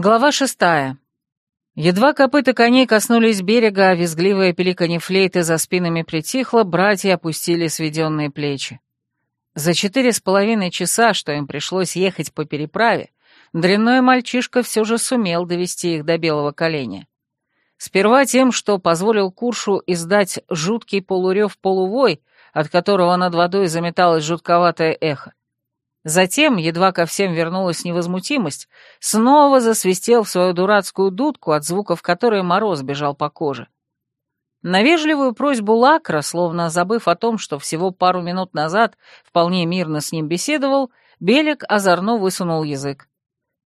Глава шестая. Едва копыта коней коснулись берега, а визгливая пеликанье флейты за спинами притихло, братья опустили сведенные плечи. За четыре с половиной часа, что им пришлось ехать по переправе, дрянной мальчишка все же сумел довести их до белого коленя. Сперва тем, что позволил Куршу издать жуткий полурев-полувой, от которого над водой заметалось жутковатое эхо. Затем, едва ко всем вернулась невозмутимость, снова засвистел в свою дурацкую дудку, от звуков которой мороз бежал по коже. На вежливую просьбу Лакра, словно забыв о том, что всего пару минут назад вполне мирно с ним беседовал, Белик озорно высунул язык.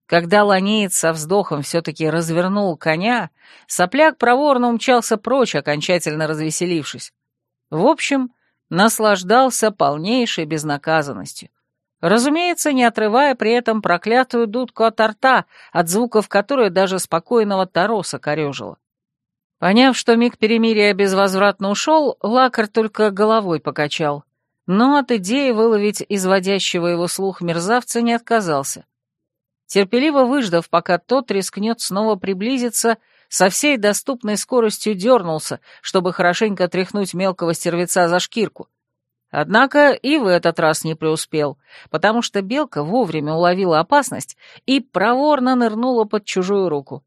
Когда ланеец со вздохом все-таки развернул коня, сопляк проворно умчался прочь, окончательно развеселившись. В общем, наслаждался полнейшей безнаказанностью. Разумеется, не отрывая при этом проклятую дудку от рта, от звуков которой даже спокойного Тароса корежила. Поняв, что миг перемирия безвозвратно ушел, Лакар только головой покачал, но от идеи выловить изводящего его слух мерзавца не отказался. Терпеливо выждав, пока тот рискнет снова приблизиться, со всей доступной скоростью дернулся, чтобы хорошенько тряхнуть мелкого стервеца за шкирку, Однако и в этот раз не преуспел, потому что белка вовремя уловила опасность и проворно нырнула под чужую руку.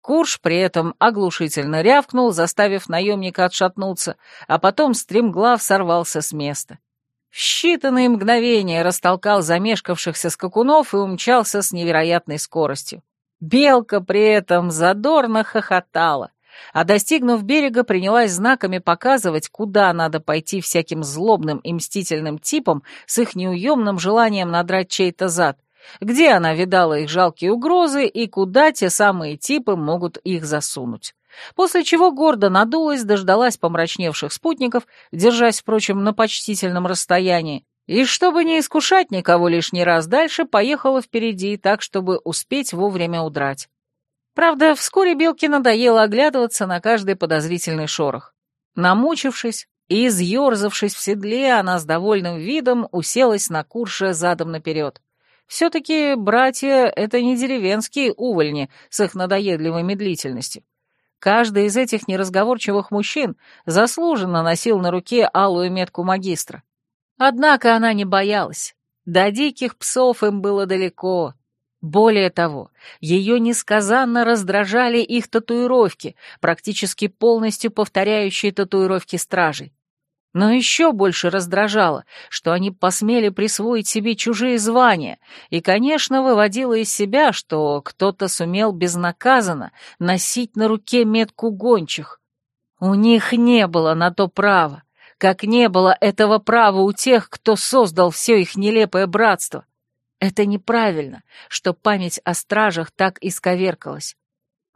Курш при этом оглушительно рявкнул, заставив наемника отшатнуться, а потом стремглав сорвался с места. В считанные мгновения растолкал замешкавшихся скакунов и умчался с невероятной скоростью. Белка при этом задорно хохотала, а достигнув берега, принялась знаками показывать, куда надо пойти всяким злобным и мстительным типам с их неуемным желанием надрать чей-то зад, где она видала их жалкие угрозы и куда те самые типы могут их засунуть. После чего гордо надулась, дождалась помрачневших спутников, держась, впрочем, на почтительном расстоянии, и, чтобы не искушать никого лишний раз дальше, поехала впереди, так, чтобы успеть вовремя удрать. Правда, вскоре Белке надоело оглядываться на каждый подозрительный шорох. Намучившись и изъерзавшись в седле, она с довольным видом уселась на курше задом наперед. Все-таки братья — это не деревенские увольни с их надоедливой медлительностью. Каждый из этих неразговорчивых мужчин заслуженно носил на руке алую метку магистра. Однако она не боялась. До диких псов им было далеко, более того, ее несказанно раздражали их татуировки, практически полностью повторяющие татуировки стражей. Но еще больше раздражало, что они посмели присвоить себе чужие звания, и, конечно, выводило из себя, что кто-то сумел безнаказанно носить на руке метку гончих. У них не было на то права, как не было этого права у тех, кто создал все их нелепое братство. Это неправильно, что память о стражах так исковеркалась.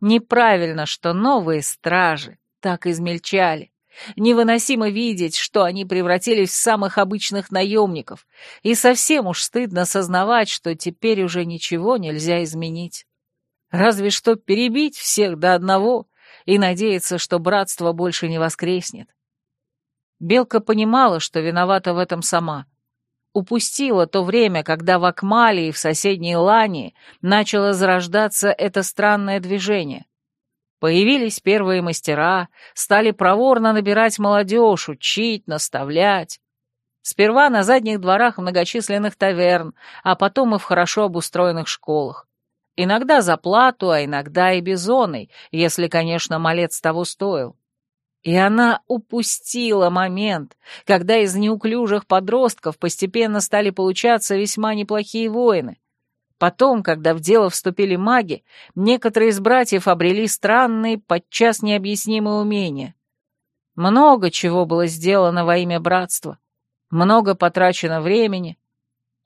Неправильно, что новые стражи так измельчали. Невыносимо видеть, что они превратились в самых обычных наемников, и совсем уж стыдно сознавать, что теперь уже ничего нельзя изменить. Разве что перебить всех до одного и надеяться, что братство больше не воскреснет. Белка понимала, что виновата в этом сама — упустила то время, когда в Акмалии, в соседней Лании, начало зарождаться это странное движение. Появились первые мастера, стали проворно набирать молодежь, учить, наставлять. Сперва на задних дворах многочисленных таверн, а потом и в хорошо обустроенных школах. Иногда за плату, а иногда и бизоной, если, конечно, малец того стоил. И она упустила момент, когда из неуклюжих подростков постепенно стали получаться весьма неплохие воины. Потом, когда в дело вступили маги, некоторые из братьев обрели странные, подчас необъяснимые умения. Много чего было сделано во имя братства, много потрачено времени,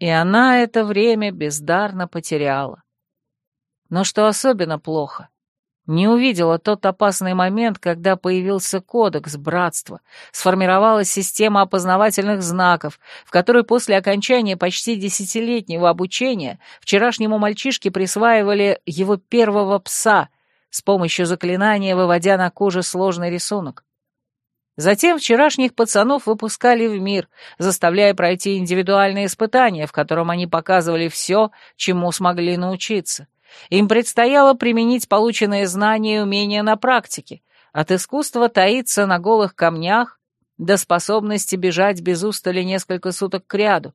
и она это время бездарно потеряла. Но что особенно плохо — не увидела тот опасный момент, когда появился кодекс братства, сформировалась система опознавательных знаков, в которой после окончания почти десятилетнего обучения вчерашнему мальчишке присваивали его первого пса, с помощью заклинания выводя на коже сложный рисунок. Затем вчерашних пацанов выпускали в мир, заставляя пройти индивидуальные испытания, в котором они показывали все, чему смогли научиться — Им предстояло применить полученные знания и умения на практике, от искусства таиться на голых камнях до способности бежать без устали несколько суток кряду.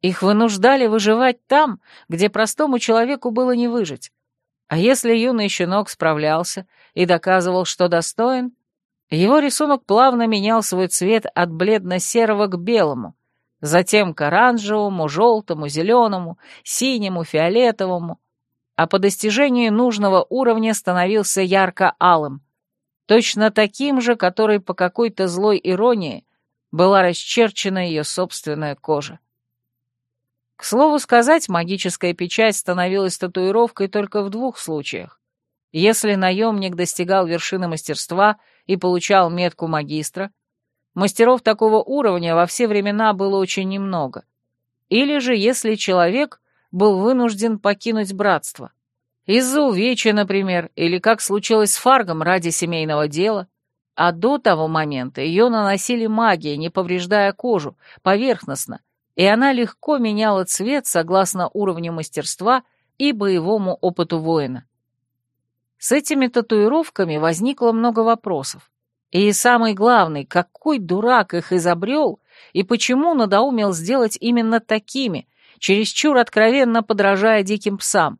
Их вынуждали выживать там, где простому человеку было не выжить. А если юный щенок справлялся и доказывал, что достоин, его рисунок плавно менял свой цвет от бледно-серого к белому, затем к оранжевому, желтому, зеленому, синему, фиолетовому, а по достижении нужного уровня становился ярко-алым, точно таким же, который по какой-то злой иронии была расчерчена ее собственная кожа. К слову сказать, магическая печать становилась татуировкой только в двух случаях. Если наемник достигал вершины мастерства и получал метку магистра, мастеров такого уровня во все времена было очень немного. Или же если человек был вынужден покинуть братство. Из-за увечья, например, или как случилось с Фаргом ради семейного дела. А до того момента ее наносили магией, не повреждая кожу, поверхностно, и она легко меняла цвет согласно уровню мастерства и боевому опыту воина. С этими татуировками возникло много вопросов. И самый главный, какой дурак их изобрел и почему надоумел сделать именно такими, чересчур откровенно подражая диким псам,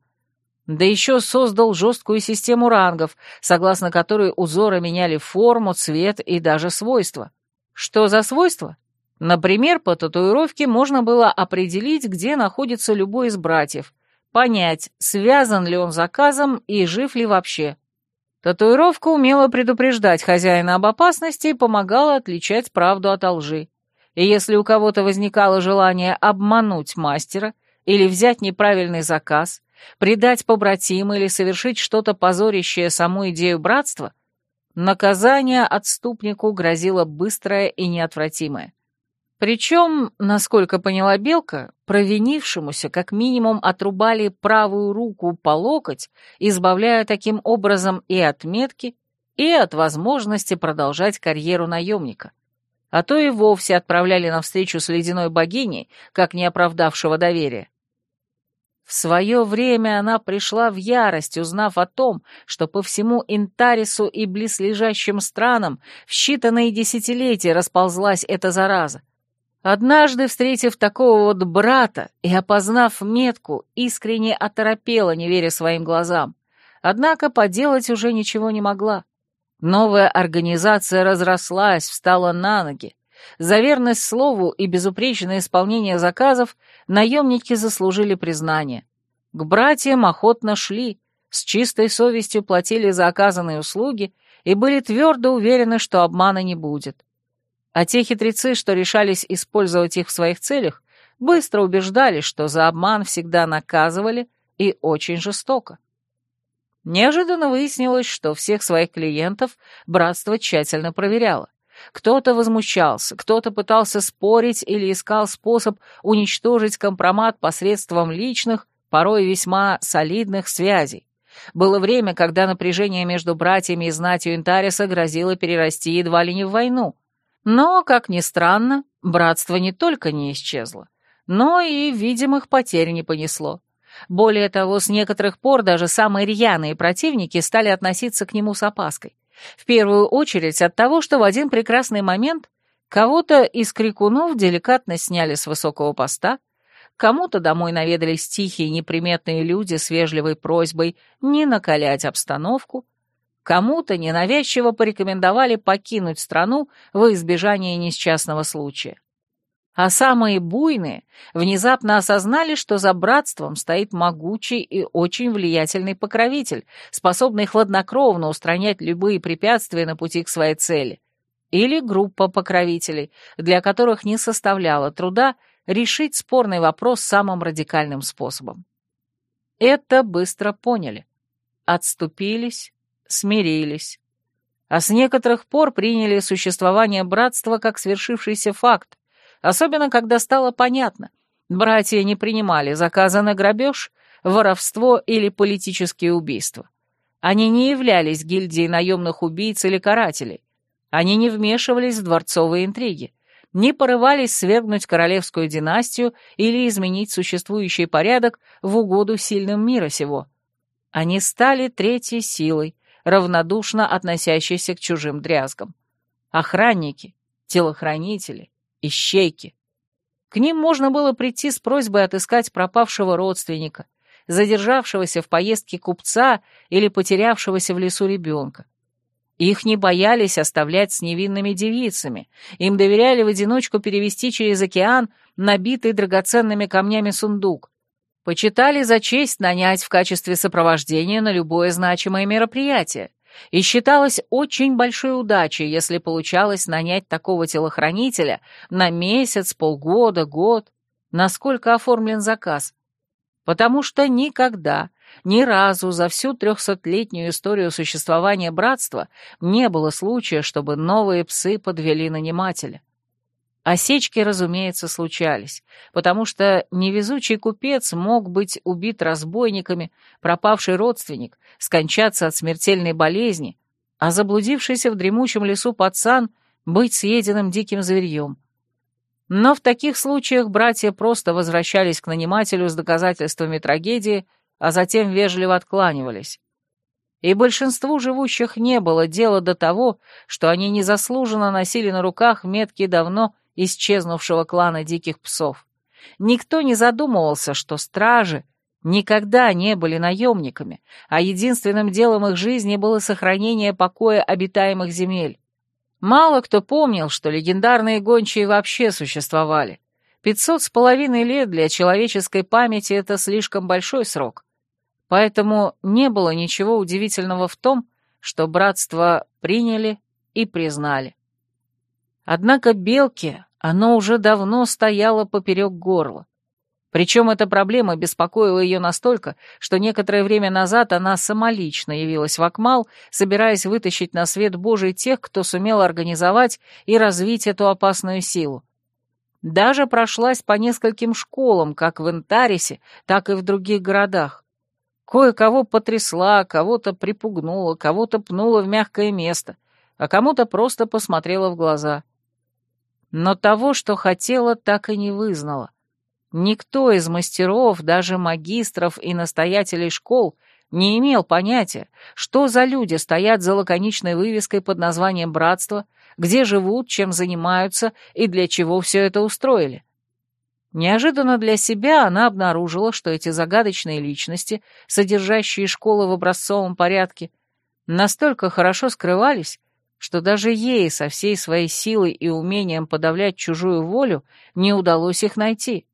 да еще создал жесткую систему рангов, согласно которой узоры меняли форму, цвет и даже свойства. Что за свойства? Например, по татуировке можно было определить, где находится любой из братьев, понять, связан ли он заказом и жив ли вообще. Татуировка умела предупреждать хозяина об опасности и помогала отличать правду от лжи. И если у кого-то возникало желание обмануть мастера или взять неправильный заказ, предать побратима или совершить что-то позорящее саму идею братства, наказание отступнику грозило быстрое и неотвратимое. Причем, насколько поняла Белка, провинившемуся как минимум отрубали правую руку по локоть, избавляя таким образом и от метки, и от возможности продолжать карьеру наемника. А то и вовсе отправляли на встречу с ледяной богиней, как не оправдавшего доверия. В свое время она пришла в ярость, узнав о том, что по всему Интарису и близлежащим странам в считанные десятилетия расползлась эта зараза. Однажды, встретив такого вот брата и опознав метку, искренне оторопела, не веря своим глазам. Однако поделать уже ничего не могла. Новая организация разрослась, встала на ноги. За верность слову и безупречное исполнение заказов наемники заслужили признание. К братьям охотно шли, с чистой совестью платили за оказанные услуги и были твердо уверены, что обмана не будет. А те хитрецы, что решались использовать их в своих целях, быстро убеждались, что за обман всегда наказывали и очень жестоко. Неожиданно выяснилось, что всех своих клиентов братство тщательно проверяло. Кто-то возмущался, кто-то пытался спорить или искал способ уничтожить компромат посредством личных, порой весьма солидных связей. Было время, когда напряжение между братьями и знатью Интариса грозило перерасти едва ли не в войну. Но, как ни странно, братство не только не исчезло, но и видимых потерь не понесло. Более того, с некоторых пор даже самые рьяные противники стали относиться к нему с опаской. В первую очередь от того, что в один прекрасный момент кого-то из крикунов деликатно сняли с высокого поста, кому-то домой наведались тихие неприметные люди с вежливой просьбой не накалять обстановку, кому-то ненавязчиво порекомендовали покинуть страну во избежание несчастного случая. А самые буйные внезапно осознали, что за братством стоит могучий и очень влиятельный покровитель, способный хладнокровно устранять любые препятствия на пути к своей цели. Или группа покровителей, для которых не составляло труда решить спорный вопрос самым радикальным способом. Это быстро поняли. Отступились, смирились. А с некоторых пор приняли существование братства как свершившийся факт, Особенно, когда стало понятно, братья не принимали заказа на грабеж, воровство или политические убийства. Они не являлись гильдией наемных убийц или карателей. Они не вмешивались в дворцовые интриги, не порывались свергнуть королевскую династию или изменить существующий порядок в угоду сильным мира сего. Они стали третьей силой, равнодушно относящейся к чужим дрязгам. Охранники, телохранители, ищейки. К ним можно было прийти с просьбой отыскать пропавшего родственника, задержавшегося в поездке купца или потерявшегося в лесу ребенка. Их не боялись оставлять с невинными девицами, им доверяли в одиночку перевести через океан набитый драгоценными камнями сундук, почитали за честь нанять в качестве сопровождения на любое значимое мероприятие, и считалось очень большой удачей, если получалось нанять такого телохранителя на месяц, полгода, год, насколько оформлен заказ, потому что никогда, ни разу за всю трехсотлетнюю историю существования братства не было случая, чтобы новые псы подвели нанимателя. Осечки, разумеется, случались, потому что невезучий купец мог быть убит разбойниками, пропавший родственник, скончаться от смертельной болезни, а заблудившийся в дремучем лесу пацан быть съеденным диким зверьем. Но в таких случаях братья просто возвращались к нанимателю с доказательствами трагедии, а затем вежливо откланивались. И большинству живущих не было дела до того, что они незаслуженно носили на руках метки давно исчезнувшего клана диких псов. Никто не задумывался, что стражи никогда не были наемниками, а единственным делом их жизни было сохранение покоя обитаемых земель. Мало кто помнил, что легендарные гончие вообще существовали. Пятьсот с половиной лет для человеческой памяти — это слишком большой срок. Поэтому не было ничего удивительного в том, что братство приняли и признали. Однако белке оно уже давно стояло поперек горла. Причем эта проблема беспокоила ее настолько, что некоторое время назад она самолично явилась в Акмал, собираясь вытащить на свет Божий тех, кто сумел организовать и развить эту опасную силу. Даже прошлась по нескольким школам, как в Интарисе, так и в других городах. Кое-кого потрясла, кого-то припугнула, кого-то пнула в мягкое место, а кому-то просто посмотрела в глаза — но того, что хотела, так и не вызнала. Никто из мастеров, даже магистров и настоятелей школ, не имел понятия, что за люди стоят за лаконичной вывеской под названием «Братство», где живут, чем занимаются и для чего все это устроили. Неожиданно для себя она обнаружила, что эти загадочные личности, содержащие школы в образцовом порядке, настолько хорошо скрывались, что даже ей со всей своей силой и умением подавлять чужую волю не удалось их найти.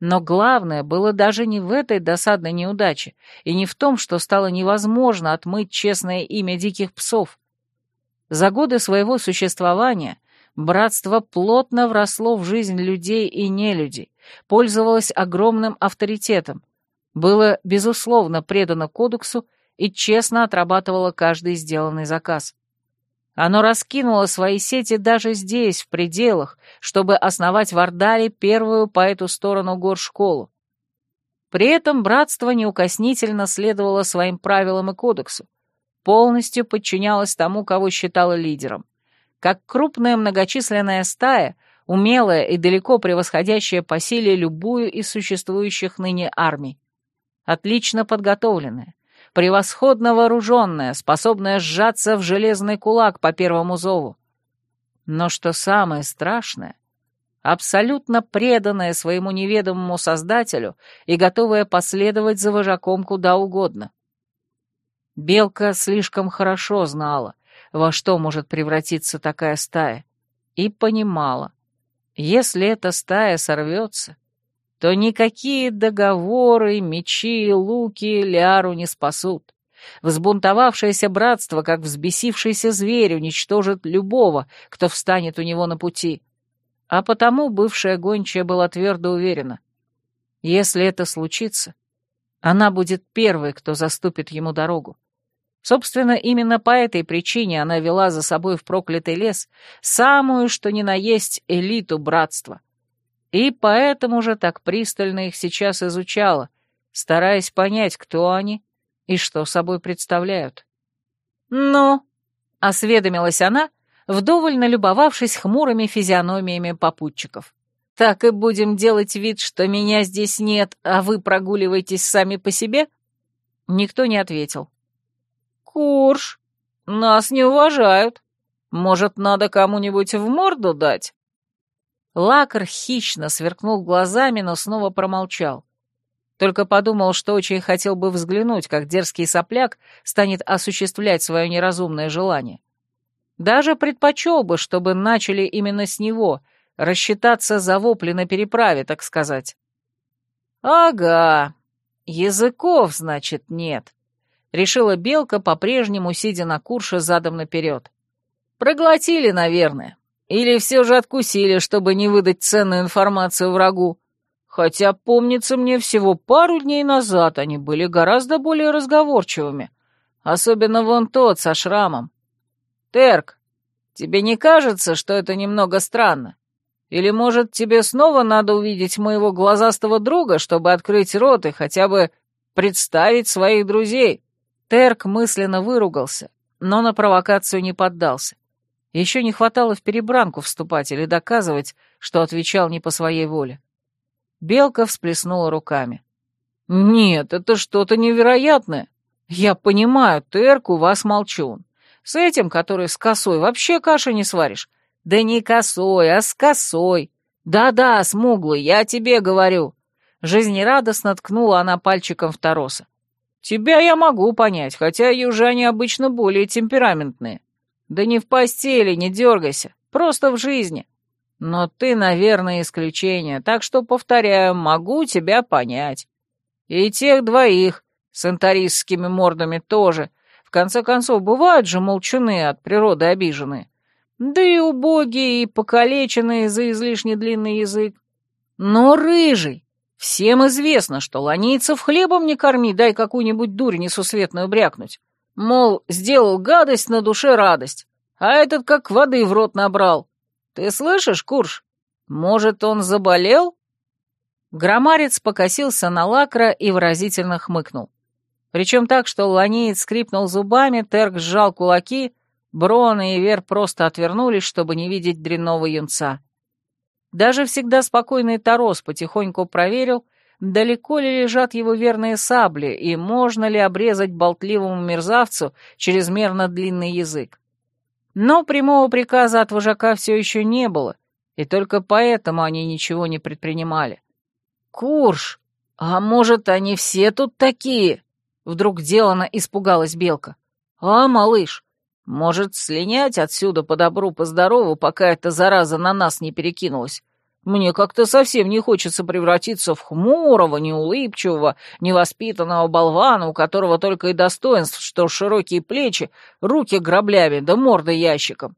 Но главное было даже не в этой досадной неудаче и не в том, что стало невозможно отмыть честное имя диких псов. За годы своего существования братство плотно вросло в жизнь людей и нелюдей, пользовалось огромным авторитетом, было, безусловно, предано кодексу и честно отрабатывало каждый сделанный заказ. Оно раскинуло свои сети даже здесь, в пределах, чтобы основать в Ордале первую по эту сторону гор школу. При этом братство неукоснительно следовало своим правилам и кодексу, полностью подчинялось тому, кого считало лидером. Как крупная многочисленная стая, умелая и далеко превосходящая по силе любую из существующих ныне армий. Отлично подготовленная, превосходно вооруженная, способная сжаться в железный кулак по первому зову. Но что самое страшное, абсолютно преданная своему неведомому создателю и готовая последовать за вожаком куда угодно. Белка слишком хорошо знала, во что может превратиться такая стая, и понимала, если эта стая сорвется, то никакие договоры, мечи луки Лиару не спасут. Взбунтовавшееся братство, как взбесившийся зверь, уничтожит любого, кто встанет у него на пути. А потому бывшая гончая была твердо уверена. Если это случится, она будет первой, кто заступит ему дорогу. Собственно, именно по этой причине она вела за собой в проклятый лес самую, что ни на есть, элиту братства — и поэтому же так пристально их сейчас изучала, стараясь понять, кто они и что собой представляют. «Ну?» — осведомилась она, вдоволь налюбовавшись хмурыми физиономиями попутчиков. «Так и будем делать вид, что меня здесь нет, а вы прогуливаетесь сами по себе?» Никто не ответил. «Курш, нас не уважают. Может, надо кому-нибудь в морду дать?» Лакар хищно сверкнул глазами, но снова промолчал. Только подумал, что очень хотел бы взглянуть, как дерзкий сопляк станет осуществлять свое неразумное желание. Даже предпочел бы, чтобы начали именно с него, рассчитаться за вопли на переправе, так сказать. «Ага, языков, значит, нет», — решила Белка, по-прежнему сидя на курше задом наперед. «Проглотили, наверное. Или все же откусили, чтобы не выдать ценную информацию врагу. Хотя, помнится мне, всего пару дней назад они были гораздо более разговорчивыми. Особенно вон тот со шрамом. Терк, тебе не кажется, что это немного странно? Или, может, тебе снова надо увидеть моего глазастого друга, чтобы открыть рот и хотя бы представить своих друзей?» Терк мысленно выругался, но на провокацию не поддался. Еще не хватало в перебранку вступать или доказывать, что отвечал не по своей воле. Белка всплеснула руками. «Нет, это что-то невероятное. Я понимаю, Терк у вас молчун. С этим, который с косой, вообще каши не сваришь. «Да не косой, а с косой. Да-да, смуглый, я тебе говорю». Жизнерадостно ткнула она пальчиком в Тароса. «Тебя я могу понять, хотя южане обычно более темпераментные. Да не в постели, не дергайся, просто в жизни. Но ты, наверное, исключение, так что, повторяю, могу тебя понять. И тех двоих с антарисскими мордами тоже. В конце концов, бывают же молчуны от природы обиженные. Да и убогие, и покалеченные за излишне длинный язык. Но рыжий. Всем известно, что ланийцев хлебом не корми, дай какую-нибудь дурь несусветную брякнуть. Мол, сделал гадость, на душе радость. А этот как воды в рот набрал. Ты слышишь, Курш? Может, он заболел? Громарец покосился на лакра и выразительно хмыкнул. Причем так, что ланеец скрипнул зубами, Терк сжал кулаки, Брон и Ивер просто отвернулись, чтобы не видеть дрянного юнца. Даже всегда спокойный Тарос потихоньку проверил, далеко ли лежат его верные сабли и можно ли обрезать болтливому мерзавцу чрезмерно длинный язык. Но прямого приказа от вожака все еще не было, и только поэтому они ничего не предпринимали. «Курш, а может, они все тут такие?» Вдруг делано испугалась Белка. «А, малыш, может, слинять отсюда по добру, по здорову, пока эта зараза на нас не перекинулась? Мне как-то совсем не хочется превратиться в хмурого, неулыбчивого, невоспитанного болвана, у которого только и достоинств, что широкие плечи, руки граблями да морда ящиком.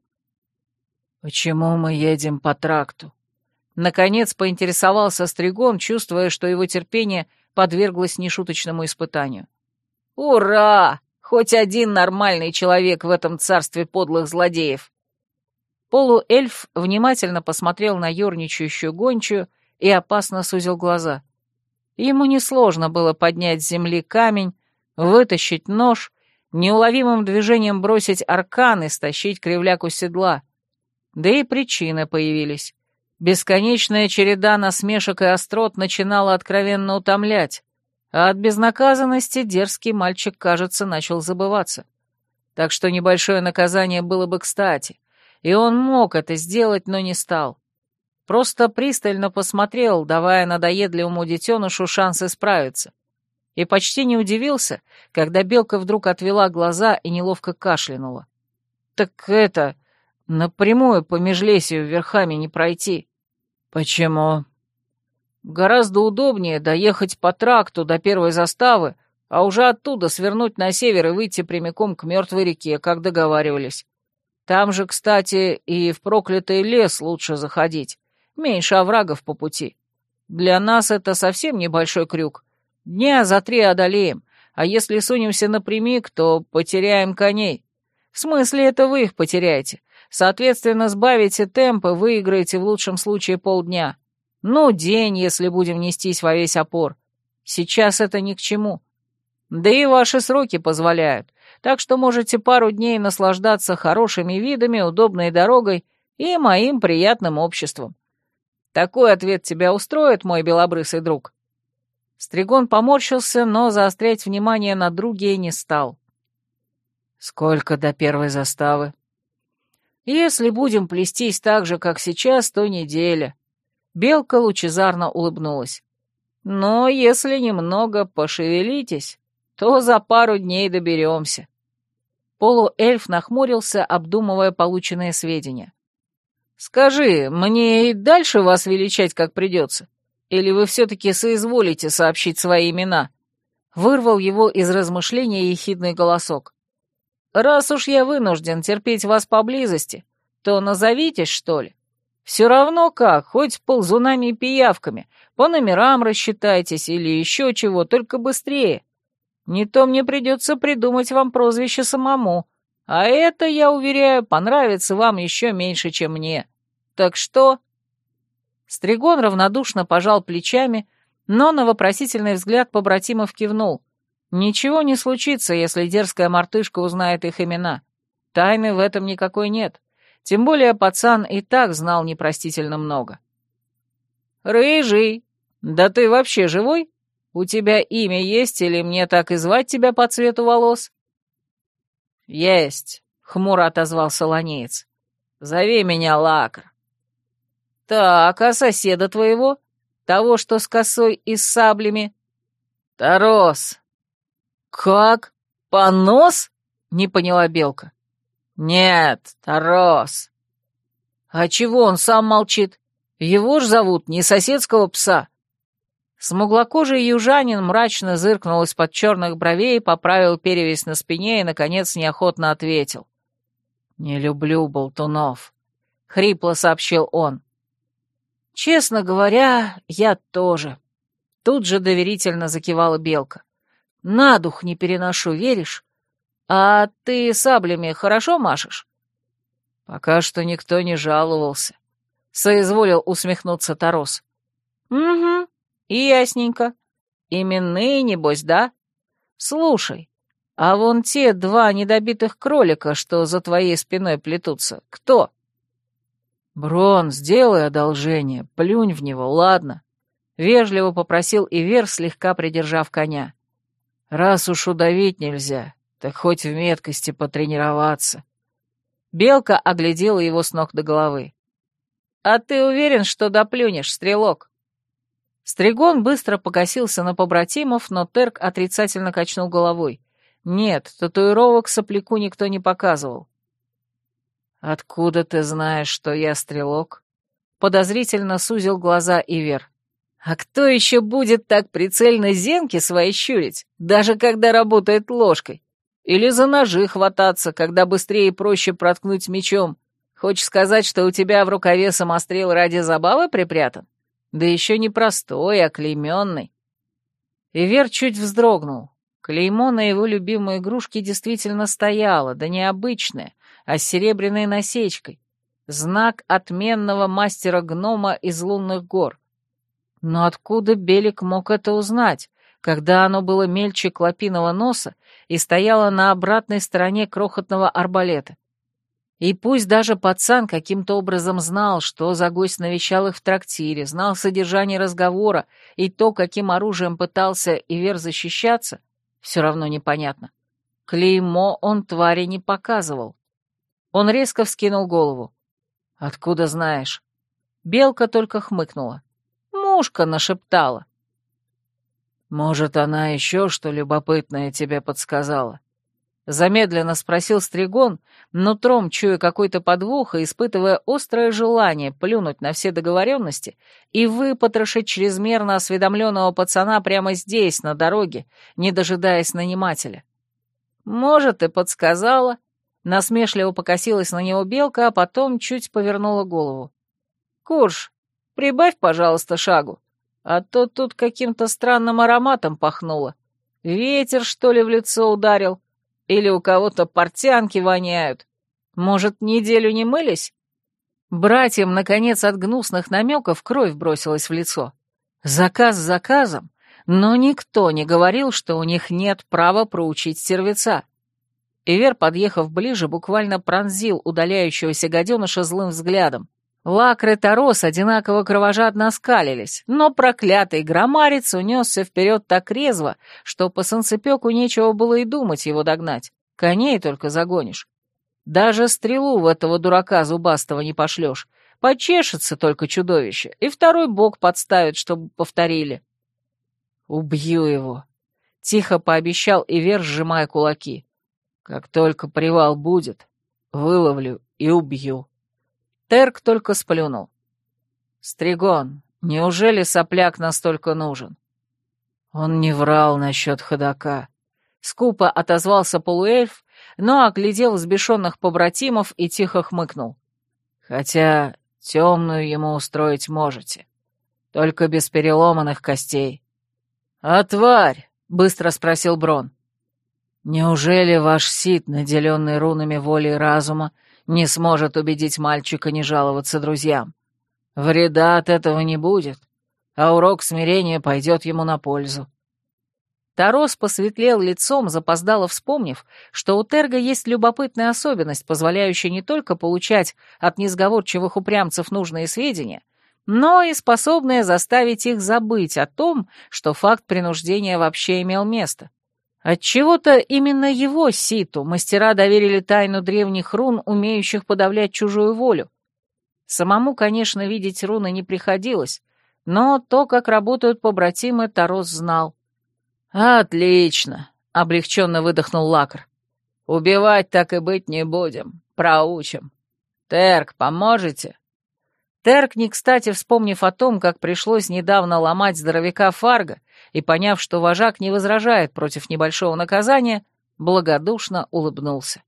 «Почему мы едем по тракту?» Наконец поинтересовался Стригон, чувствуя, что его терпение подверглось нешуточному испытанию. «Ура! Хоть один нормальный человек в этом царстве подлых злодеев. Полуэльф внимательно посмотрел на ерничающую гончую и опасно сузил глаза. Ему несложно было поднять с земли камень, вытащить нож, неуловимым движением бросить аркан и стащить кривляку седла. Да и причины появились. Бесконечная череда насмешек и острот начинала откровенно утомлять а от безнаказанности дерзкий мальчик, кажется, начал забываться. Так что небольшое наказание было бы кстати, и он мог это сделать, но не стал. Просто пристально посмотрел, давая надоедливому детенышу шанс исправиться. И почти не удивился, когда белка вдруг отвела глаза и неловко кашлянула. «Так это... напрямую по межлесию верхами не пройти». «Почему?» Гораздо удобнее доехать по тракту до первой заставы, а уже оттуда свернуть на север и выйти прямиком к мертвой реке, как договаривались. Там же, кстати, и в проклятый лес лучше заходить. Меньше оврагов по пути. Для нас это совсем небольшой крюк. Дня за три одолеем, а если сунемся напрямик, то потеряем коней. В смысле, это вы их потеряете. Соответственно, сбавите темп и выиграете в лучшем случае полдня. Ну, день, если будем нестись во весь опор. Сейчас это ни к чему. Да и ваши сроки позволяют, так что можете пару дней наслаждаться хорошими видами, удобной дорогой и моим приятным обществом. Такой ответ тебя устроит, мой белобрысый друг?» Стригон поморщился, но заострять внимание на друге не стал. «Сколько до первой заставы?» «Если будем плестись так же, как сейчас, то неделя». Белка лучезарно улыбнулась. «Но если немного пошевелитесь, то за пару дней доберемся». Полуэльф нахмурился, обдумывая полученные сведения. «Скажи, мне и дальше вас величать как придется? Или вы все-таки соизволите сообщить свои имена?» Вырвал его из размышления ехидный голосок. «Раз уж я вынужден терпеть вас поблизости, то назовитесь, что ли? Все равно как, хоть ползунами и пиявками, по номерам рассчитайтесь или еще чего, только быстрее. Не то мне придется придумать вам прозвище самому, а это, я уверяю, понравится вам еще меньше, чем мне. Так что...» Стригон равнодушно пожал плечами, но на вопросительный взгляд побратимов кивнул. «Ничего не случится, если дерзкая мартышка узнает их имена. Тайны в этом никакой нет. Тем более пацан и так знал непростительно много». «Рыжий, да ты вообще живой?» У тебя имя есть или мне так и звать тебя по цвету волос?» «Есть», — хмуро отозвался ланеец. «Зови меня Лакр». «Так, а соседа твоего? Того, что с косой и с саблями?» «Тарос». «Как? Понос?» — не поняла Белка. «Нет, Тарос». «А чего он сам молчит? Его ж зовут не соседского пса». Смуглокожий южанин мрачно зыркнул из-под черных бровей, поправил перевязь на спине и, наконец, неохотно ответил. «Не люблю болтунов», — хрипло сообщил он. «Честно говоря, я тоже». Тут же доверительно закивала Белка. «На дух не переношу, веришь? А ты саблями хорошо машешь?» «Пока что никто не жаловался», — соизволил усмехнуться Тарос. «Угу, «Ясненько. Именные, небось, да? Слушай, а вон те два недобитых кролика, что за твоей спиной плетутся, кто?» «Брон, сделай одолжение, плюнь в него, ладно?» — вежливо попросил Ивер, слегка придержав коня. «Раз уж удавить нельзя, так хоть в меткости потренироваться». Белка оглядела его с ног до головы. «А ты уверен, что доплюнешь, стрелок?» Стригон быстро покосился на побратимов, но Терк отрицательно качнул головой. Нет, татуировок сопляку никто не показывал. «Откуда ты знаешь, что я стрелок?» Подозрительно сузил глаза Ивер. «А кто еще будет так прицельно зенки свои щурить, даже когда работает ложкой? Или за ножи хвататься, когда быстрее и проще проткнуть мечом? Хочешь сказать, что у тебя в рукаве самострел ради забавы припрятан?» Да еще не простой, а клейменный. Ивер чуть вздрогнул. Клеймо на его любимой игрушке действительно стояло, да не обычное, а с серебряной насечкой. Знак отменного мастера-гнома из лунных гор. Но откуда Белик мог это узнать, когда оно было мельче клопиного носа и стояло на обратной стороне крохотного арбалета? И пусть даже пацан каким-то образом знал, что за гость навещал их в трактире, знал содержание разговора и то, каким оружием пытался Ивер защищаться, все равно непонятно. Клеймо он твари не показывал. Он резко вскинул голову. «Откуда знаешь?» Белка только хмыкнула. «Мушка нашептала». «Может, она еще что любопытное тебе подсказала?» Замедленно спросил Стригон, нутром чуя какой-то подвох и испытывая острое желание плюнуть на все договоренности и выпотрошить чрезмерно осведомленного пацана прямо здесь, на дороге, не дожидаясь нанимателя. «Может, и подсказала». Насмешливо покосилась на него белка, а потом чуть повернула голову. «Курш, прибавь, пожалуйста, шагу, а то тут каким-то странным ароматом пахнуло. Ветер, что ли, в лицо ударил?» Или у кого-то портянки воняют. Может, неделю не мылись? Братьям, наконец, от гнусных намеков кровь бросилась в лицо. Заказ заказом, но никто не говорил, что у них нет права проучить сервеца. Ивер, подъехав ближе, буквально пронзил удаляющегося гаденыша злым взглядом. Лакр и Тарос одинаково кровожадно скалились, но проклятый громарец унесся вперед так резво, что по санцепеку нечего было и думать его догнать. Коней только загонишь. Даже стрелу в этого дурака зубастого не пошлешь. Почешется только чудовище, и второй бок подставит, чтобы повторили. «Убью его», — тихо пообещал Ивер, сжимая кулаки. «Как только привал будет, выловлю и убью». Терк только сплюнул. «Стригон, неужели сопляк настолько нужен?» Он не врал насчет ходока. Скупо отозвался полуэльф, но оглядел взбешенных побратимов и тихо хмыкнул. «Хотя темную ему устроить можете. Только без переломанных костей». «А тварь?» — быстро спросил Брон. «Неужели ваш Сид, наделенный рунами воли и разума, не сможет убедить мальчика не жаловаться друзьям? Вреда от этого не будет, а урок смирения пойдет ему на пользу. Тарос посветлел лицом, запоздало вспомнив, что у Терга есть любопытная особенность, позволяющая не только получать от несговорчивых упрямцев нужные сведения, но и способная заставить их забыть о том, что факт принуждения вообще имел место. Отчего-то именно его ситу мастера доверили тайну древних рун, умеющих подавлять чужую волю. Самому, конечно, видеть руны не приходилось, но то, как работают побратимы, Тарос знал. «Отлично!» — облегченно выдохнул Лакр. «Убивать так и быть не будем. Проучим. Терк, поможете?» Терк, не кстати вспомнив о том, как пришлось недавно ломать здоровяка Фарга, и поняв, что вожак не возражает против небольшого наказания, благодушно улыбнулся.